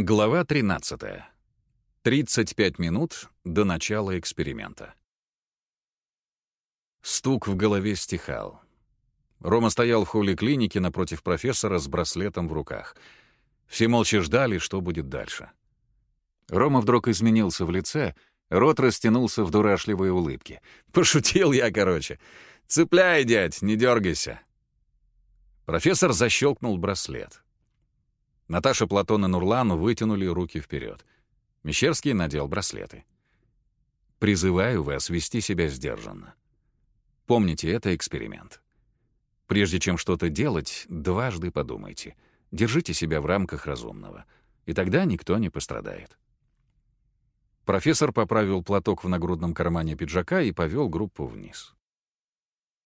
Глава 13. 35 минут до начала эксперимента. Стук в голове стихал. Рома стоял в холле клиники напротив профессора с браслетом в руках. Все молча ждали, что будет дальше. Рома вдруг изменился в лице, рот растянулся в дурашливой улыбке. «Пошутил я, короче. Цепляй, дядь, не дергайся». Профессор защелкнул браслет. Наташа, Платон и Нурлан вытянули руки вперед. Мещерский надел браслеты. «Призываю вас вести себя сдержанно. Помните, это эксперимент. Прежде чем что-то делать, дважды подумайте. Держите себя в рамках разумного. И тогда никто не пострадает». Профессор поправил платок в нагрудном кармане пиджака и повел группу вниз.